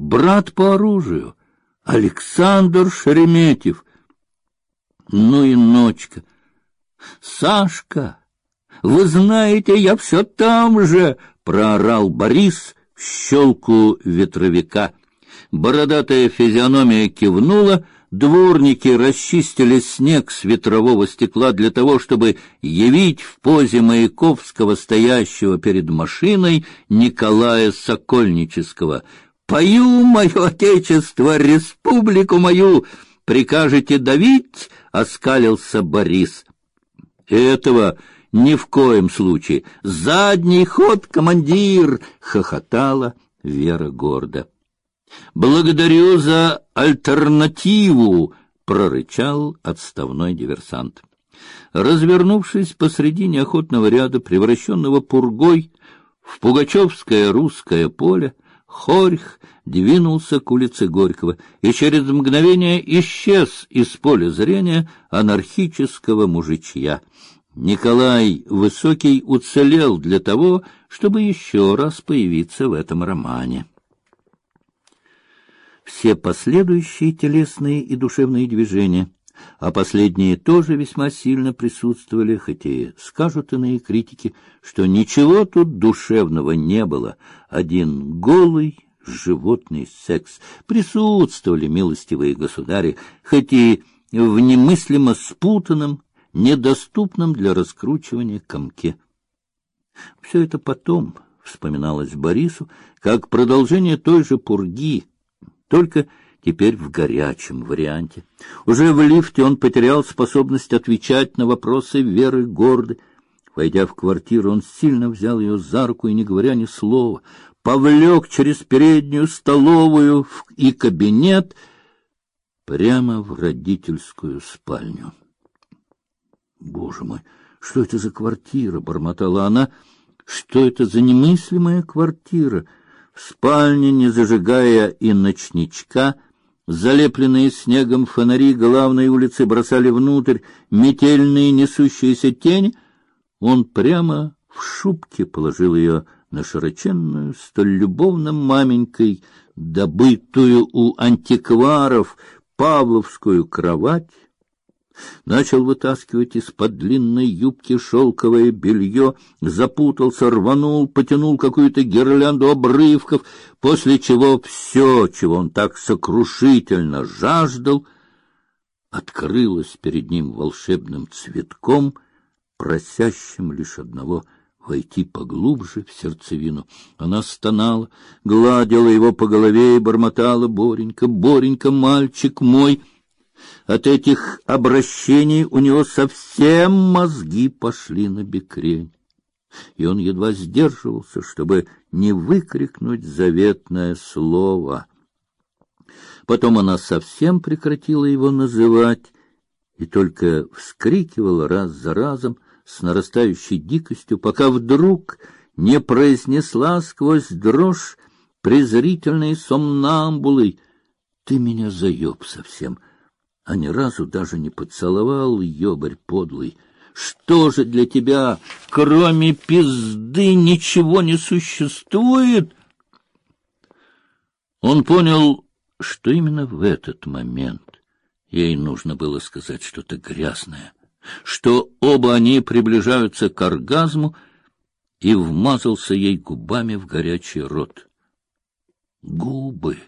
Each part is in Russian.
брат по оружию, Александр Шереметьев. Ну и ночка. Сашка, вы знаете, я все там же, проорал Борис в щелку ветровика. Бородатая физиономия кивнула, дворники расчистили снег с ветрового стекла для того, чтобы явить в позе Маяковского, стоящего перед машиной, Николая Сокольнического. «Пою мое отечество, республику мою! Прикажете давить?» — оскалился Борис. «Этого ни в коем случае! Задний ход, командир!» — хохотала Вера гордо. Благодарю за альтернативу, прорычал отставной диверсант. Развернувшись посреди неохотного ряда, превращенного пургой в пугачевское русское поле, Хорьх двинулся к улице Горького и через мгновение исчез из поля зрения анархического мужичья. Николай Высокий уцелел для того, чтобы еще раз появиться в этом романе. Все последующие телесные и душевные движения, а последние тоже весьма сильно присутствовали, хоть и скажут иные критики, что ничего тут душевного не было, один голый животный секс. Присутствовали милостивые государи, хоть и в немыслимо спутанном, недоступном для раскручивания комке. Все это потом вспоминалось Борису как продолжение той же пурги, только теперь в горячем варианте. Уже в лифте он потерял способность отвечать на вопросы Веры Горды. Войдя в квартиру, он сильно взял ее за руку и, не говоря ни слова, повлек через переднюю столовую и кабинет прямо в родительскую спальню. Боже мой, что это за квартира, бормотала она. Что это за немыслимая квартира? В спальне, не зажигая и ночничка, залепленные снегом фонари главной улицы бросали внутрь метельные несущиеся тени. Он прямо в шубке положил ее на широченную, столь любовно маменькой, добытую у антикваров павловскую кровать, начал вытаскивать из-под длинной юбки шелковое белье, запутался, рванул, потянул какую-то гирлянду обрывков, после чего все, чего он так сокрушительно жаждал, открылось перед ним волшебным цветком, просящим лишь одного — войти поглубже в сердцевину. Она стонала, гладила его по голове и бормотала: "Боренька, Боренька, мальчик мой!" От этих обращений у него совсем мозги пошли на бекрень, и он едва сдерживался, чтобы не выкрикнуть заветное слово. Потом она совсем прекратила его называть и только вскрикивала раз за разом с нарастающей дикостью, пока вдруг не произнесла сквозь дрожь презрительной сомнамбулой: "Ты меня заеб совсем!" А ни разу даже не поцеловал ёбарь подлый. Что же для тебя, кроме пизды, ничего не существует? Он понял, что именно в этот момент ей нужно было сказать что-то грязное, что оба они приближаются к оргазму, и вмазался ей губами в горячий рот. Губы!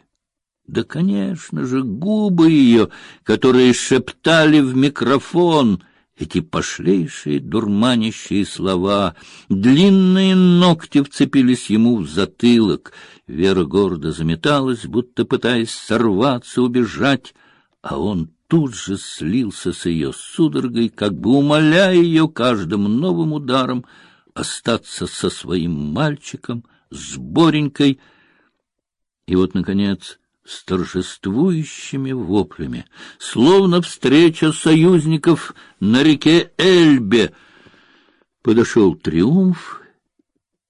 Да, конечно же, губы ее, которые шептали в микрофон эти пошлейшие дурманящие слова. Длинные ногти вцепились ему в затылок. Вера гордо заметалась, будто пытаясь сорваться, убежать, а он тут же слился с ее судорогой, как бы умоляя ее каждым новым ударом остаться со своим мальчиком, с Боренькой. И вот, наконец, с торжествующими воплями, словно встреча союзников на реке Эльбе. Подошел триумф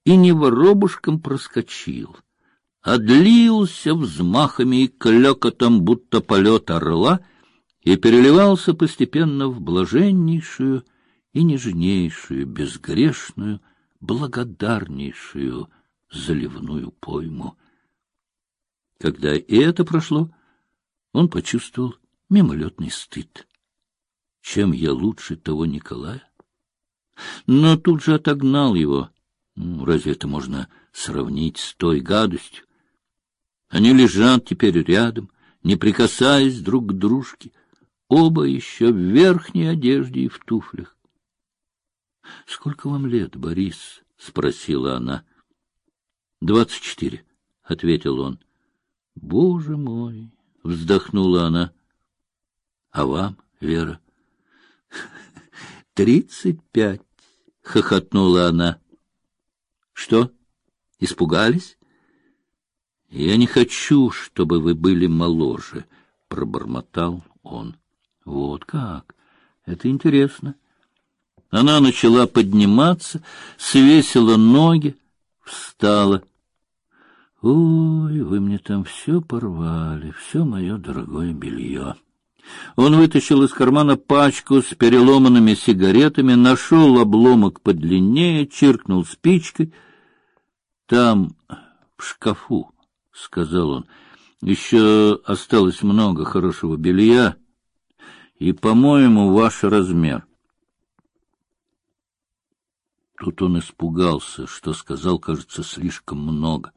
и не воробушком проскочил, а длился взмахами и клёкотом, будто полет орла, и переливался постепенно в блаженнейшую и нежнейшую, безгрешную, благодарнейшую заливную пойму. Когда и это прошло, он почувствовал мимолетный стыд. Чем я лучше того Николая? Но тут же отогнал его. Ну, разве это можно сравнить с той гадостью? Они лежат теперь рядом, не прикасаясь друг к дружке, оба еще в верхней одежде и в туфлях. — Сколько вам лет, Борис? — спросила она. — Двадцать четыре, — ответил он. — Боже мой! — вздохнула она. — А вам, Вера? — Тридцать пять, — хохотнула она. — Что, испугались? — Я не хочу, чтобы вы были моложе, — пробормотал он. — Вот как! Это интересно. Она начала подниматься, свесила ноги, встала. Ой, вы мне там все порвали, все мое дорогое белье. Он вытащил из кармана пачку с переломанными сигаретами, нашел обломок подлиннее, чиркнул спичкой. Там, в шкафу, — сказал он, — еще осталось много хорошего белья, и, по-моему, ваш размер. Тут он испугался, что сказал, кажется, слишком много,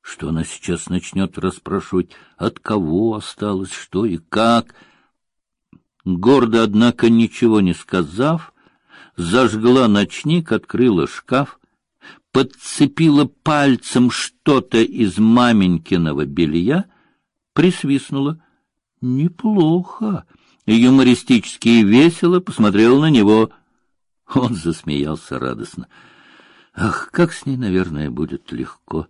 что она сейчас начнет расспрашивать, от кого осталось, что и как. Гордо, однако, ничего не сказав, зажгла ночник, открыла шкаф, подцепила пальцем что-то из маменькиного белья, присвистнула. «Неплохо!» Юмористически и весело посмотрела на него — он засмеялся радостно. Ах, как с ней, наверное, будет легко.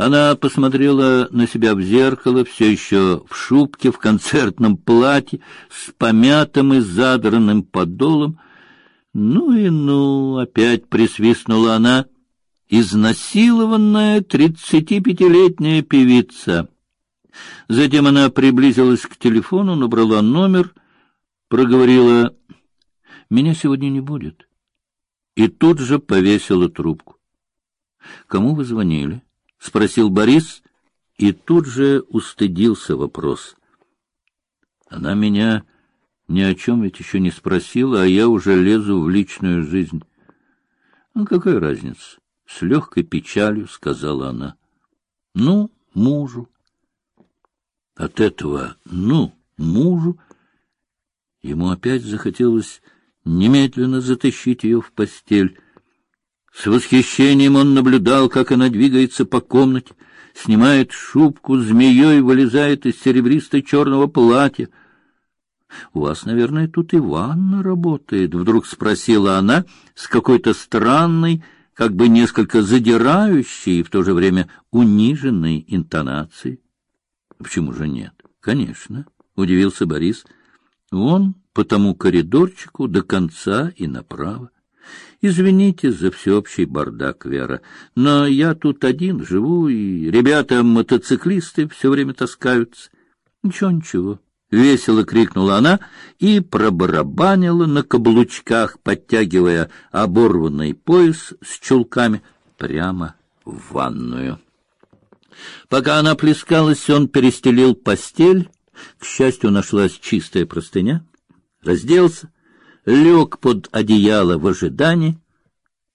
Она посмотрела на себя в зеркало, все еще в шубке, в концертном платье, с помятым и задранным подолом. Ну и ну, опять присвистнула она, изнасилованная тридцатипятилетняя певица. Затем она приблизилась к телефону, набрала номер, проговорила меня сегодня не будет. И тут же повесила трубку. Кому вы звонили? Спросил Борис, и тут же устыдился вопрос. Она меня ни о чем ведь еще не спросила, а я уже лезу в личную жизнь. Ну какая разница? С легкой печалью сказала она. Ну, мужу. От этого, ну, мужу, ему опять захотелось немедленно затащить ее в постель. С восхищением он наблюдал, как она двигается по комнате, снимает шубку, змеей вылезает из серебристо-черного платья. — У вас, наверное, тут и ванна работает, — вдруг спросила она с какой-то странной, как бы несколько задирающей и в то же время униженной интонацией. — Почему же нет? — Конечно, — удивился Борис. Он по тому коридорчику до конца и направо. Извините за всеобщий бардак, Вера, но я тут один живу, и ребята-мотоциклисты все время таскаются. Ничего, ничего. Весело крикнула она и пробарабанила на каблучках, подтягивая оборванный пояс с чулками прямо в ванную. Пока она плескалась, он перестелил постель. К счастью, нашлась чистая простыня разделся, лег под одеяло в ожидании,